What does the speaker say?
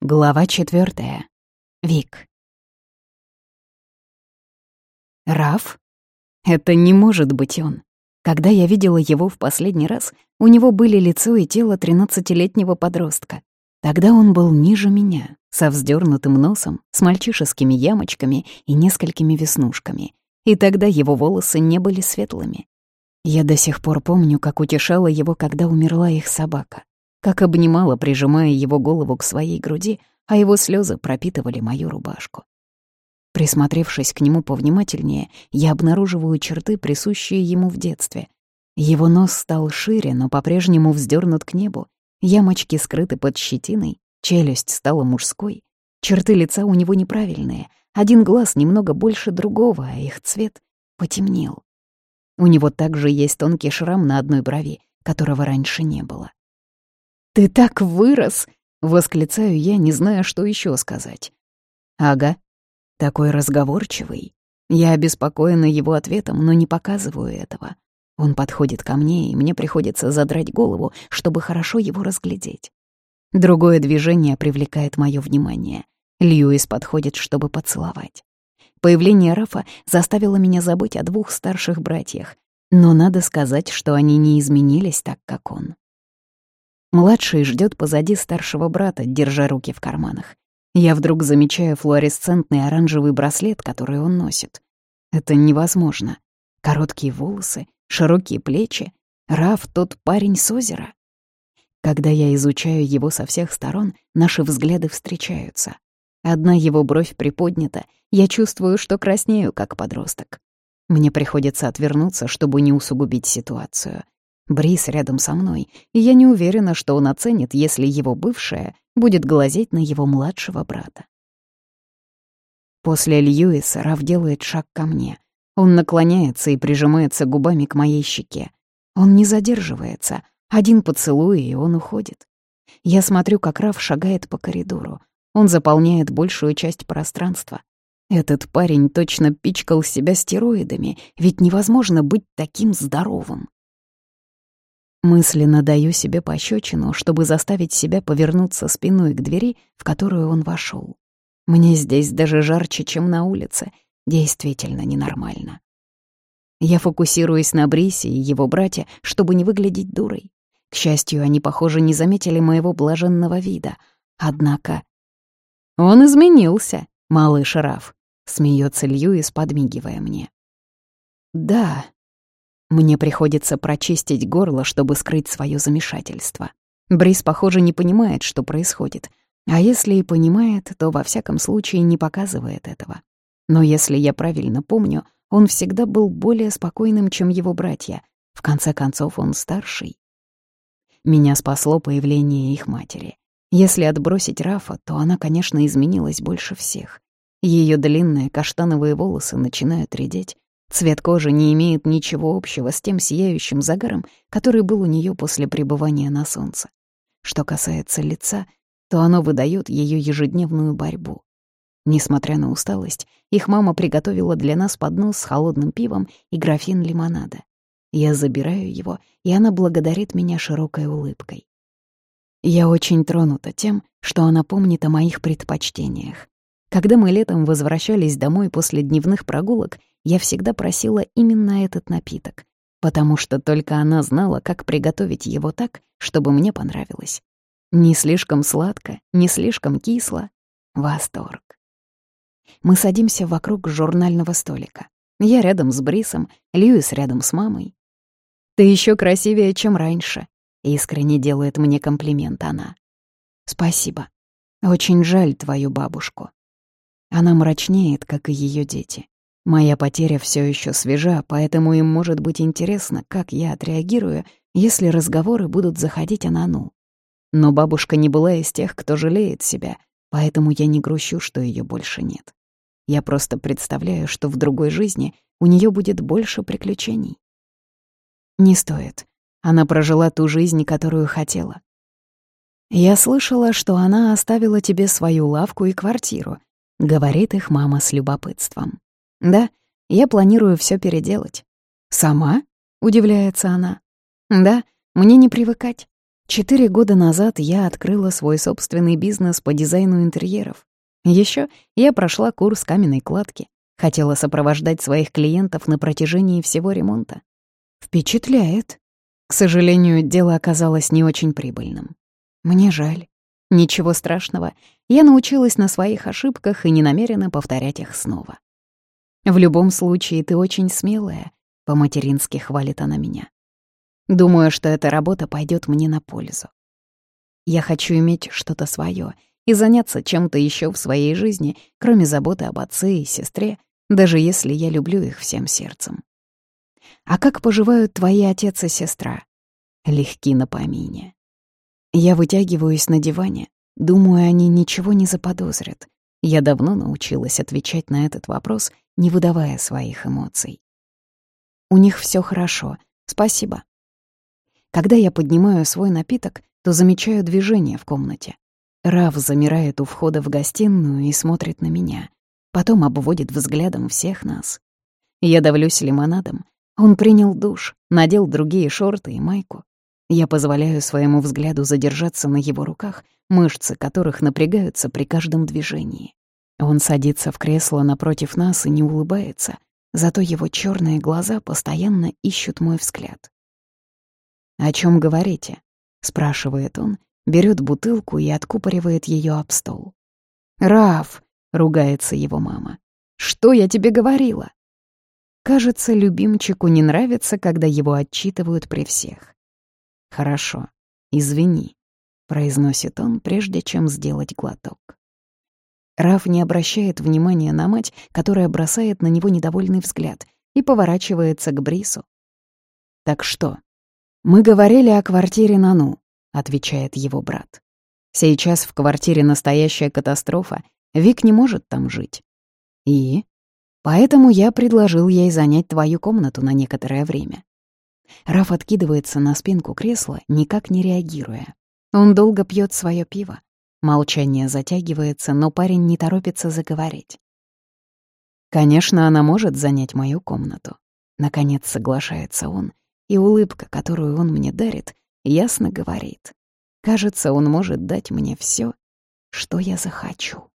Глава четвертая. Вик. Раф? Это не может быть он. Когда я видела его в последний раз, у него были лицо и тело тринадцатилетнего подростка. Тогда он был ниже меня, со вздернутым носом, с мальчишескими ямочками и несколькими веснушками. И тогда его волосы не были светлыми. Я до сих пор помню, как утешала его, когда умерла их собака как обнимала, прижимая его голову к своей груди, а его слезы пропитывали мою рубашку. Присмотревшись к нему повнимательнее, я обнаруживаю черты, присущие ему в детстве. Его нос стал шире, но по-прежнему вздернут к небу, ямочки скрыты под щетиной, челюсть стала мужской, черты лица у него неправильные, один глаз немного больше другого, а их цвет потемнел. У него также есть тонкий шрам на одной брови, которого раньше не было. «Ты так вырос!» — восклицаю я, не зная, что еще сказать. «Ага, такой разговорчивый. Я обеспокоена его ответом, но не показываю этого. Он подходит ко мне, и мне приходится задрать голову, чтобы хорошо его разглядеть. Другое движение привлекает мое внимание. Льюис подходит, чтобы поцеловать. Появление Рафа заставило меня забыть о двух старших братьях, но надо сказать, что они не изменились так, как он. Младший ждет позади старшего брата, держа руки в карманах. Я вдруг замечаю флуоресцентный оранжевый браслет, который он носит. Это невозможно. Короткие волосы, широкие плечи. Раф — тот парень с озера. Когда я изучаю его со всех сторон, наши взгляды встречаются. Одна его бровь приподнята, я чувствую, что краснею, как подросток. Мне приходится отвернуться, чтобы не усугубить ситуацию. Брис рядом со мной, и я не уверена, что он оценит, если его бывшая будет глазеть на его младшего брата. После Льюиса Раф делает шаг ко мне. Он наклоняется и прижимается губами к моей щеке. Он не задерживается. Один поцелуй, и он уходит. Я смотрю, как Раф шагает по коридору. Он заполняет большую часть пространства. Этот парень точно пичкал себя стероидами, ведь невозможно быть таким здоровым. Мысленно даю себе пощечину, чтобы заставить себя повернуться спиной к двери, в которую он вошел. Мне здесь даже жарче, чем на улице. Действительно ненормально. Я фокусируюсь на Брисе и его брате, чтобы не выглядеть дурой. К счастью, они, похоже, не заметили моего блаженного вида. Однако... «Он изменился, малыш Раф», — смеется Льюис, подмигивая мне. «Да», мне приходится прочистить горло, чтобы скрыть свое замешательство. Брис, похоже, не понимает, что происходит. А если и понимает, то во всяком случае не показывает этого. Но если я правильно помню, он всегда был более спокойным, чем его братья. В конце концов, он старший. Меня спасло появление их матери. Если отбросить Рафа, то она, конечно, изменилась больше всех. Ее длинные каштановые волосы начинают редеть, Цвет кожи не имеет ничего общего с тем сияющим загаром, который был у нее после пребывания на солнце. Что касается лица, то оно выдает ее ежедневную борьбу. Несмотря на усталость, их мама приготовила для нас поднос с холодным пивом и графин лимонада. Я забираю его, и она благодарит меня широкой улыбкой. Я очень тронута тем, что она помнит о моих предпочтениях. Когда мы летом возвращались домой после дневных прогулок, я всегда просила именно этот напиток, потому что только она знала, как приготовить его так, чтобы мне понравилось. Не слишком сладко, не слишком кисло. Восторг. Мы садимся вокруг журнального столика. Я рядом с Брисом, Льюис рядом с мамой. «Ты еще красивее, чем раньше», — искренне делает мне комплимент она. «Спасибо. Очень жаль твою бабушку». Она мрачнеет, как и ее дети. Моя потеря все еще свежа, поэтому им может быть интересно, как я отреагирую, если разговоры будут заходить о Нану. Но бабушка не была из тех, кто жалеет себя, поэтому я не грущу, что ее больше нет. Я просто представляю, что в другой жизни у нее будет больше приключений. Не стоит. Она прожила ту жизнь, которую хотела. Я слышала, что она оставила тебе свою лавку и квартиру, говорит их мама с любопытством. Да, я планирую все переделать. Сама? Удивляется она. Да, мне не привыкать. Четыре года назад я открыла свой собственный бизнес по дизайну интерьеров. Еще я прошла курс каменной кладки, хотела сопровождать своих клиентов на протяжении всего ремонта. Впечатляет. К сожалению, дело оказалось не очень прибыльным. Мне жаль. Ничего страшного, я научилась на своих ошибках и не намерена повторять их снова. В любом случае, ты очень смелая, по-матерински хвалит она меня. Думаю, что эта работа пойдет мне на пользу. Я хочу иметь что-то свое и заняться чем-то еще в своей жизни, кроме заботы об отце и сестре, даже если я люблю их всем сердцем. А как поживают твои отец и сестра? Легки на помине. Я вытягиваюсь на диване, думаю, они ничего не заподозрят. Я давно научилась отвечать на этот вопрос, не выдавая своих эмоций. У них все хорошо, спасибо. Когда я поднимаю свой напиток, то замечаю движение в комнате. Рав замирает у входа в гостиную и смотрит на меня. Потом обводит взглядом всех нас. Я давлюсь лимонадом. Он принял душ, надел другие шорты и майку. Я позволяю своему взгляду задержаться на его руках, мышцы которых напрягаются при каждом движении. Он садится в кресло напротив нас и не улыбается, зато его черные глаза постоянно ищут мой взгляд. «О чем говорите?» — спрашивает он, берет бутылку и откупоривает ее об стол. «Раф!» — ругается его мама. «Что я тебе говорила?» Кажется, любимчику не нравится, когда его отчитывают при всех. «Хорошо, извини», — произносит он, прежде чем сделать глоток. Раф не обращает внимания на мать, которая бросает на него недовольный взгляд, и поворачивается к Брису. «Так что?» «Мы говорили о квартире Нану», — отвечает его брат. «Сейчас в квартире настоящая катастрофа, Вик не может там жить. И? Поэтому я предложил ей занять твою комнату на некоторое время. Раф откидывается на спинку кресла, никак не реагируя. Он долго пьет свое пиво. Молчание затягивается, но парень не торопится заговорить. «Конечно, она может занять мою комнату». Наконец соглашается он, и улыбка, которую он мне дарит, ясно говорит. Кажется, он может дать мне все, что я захочу.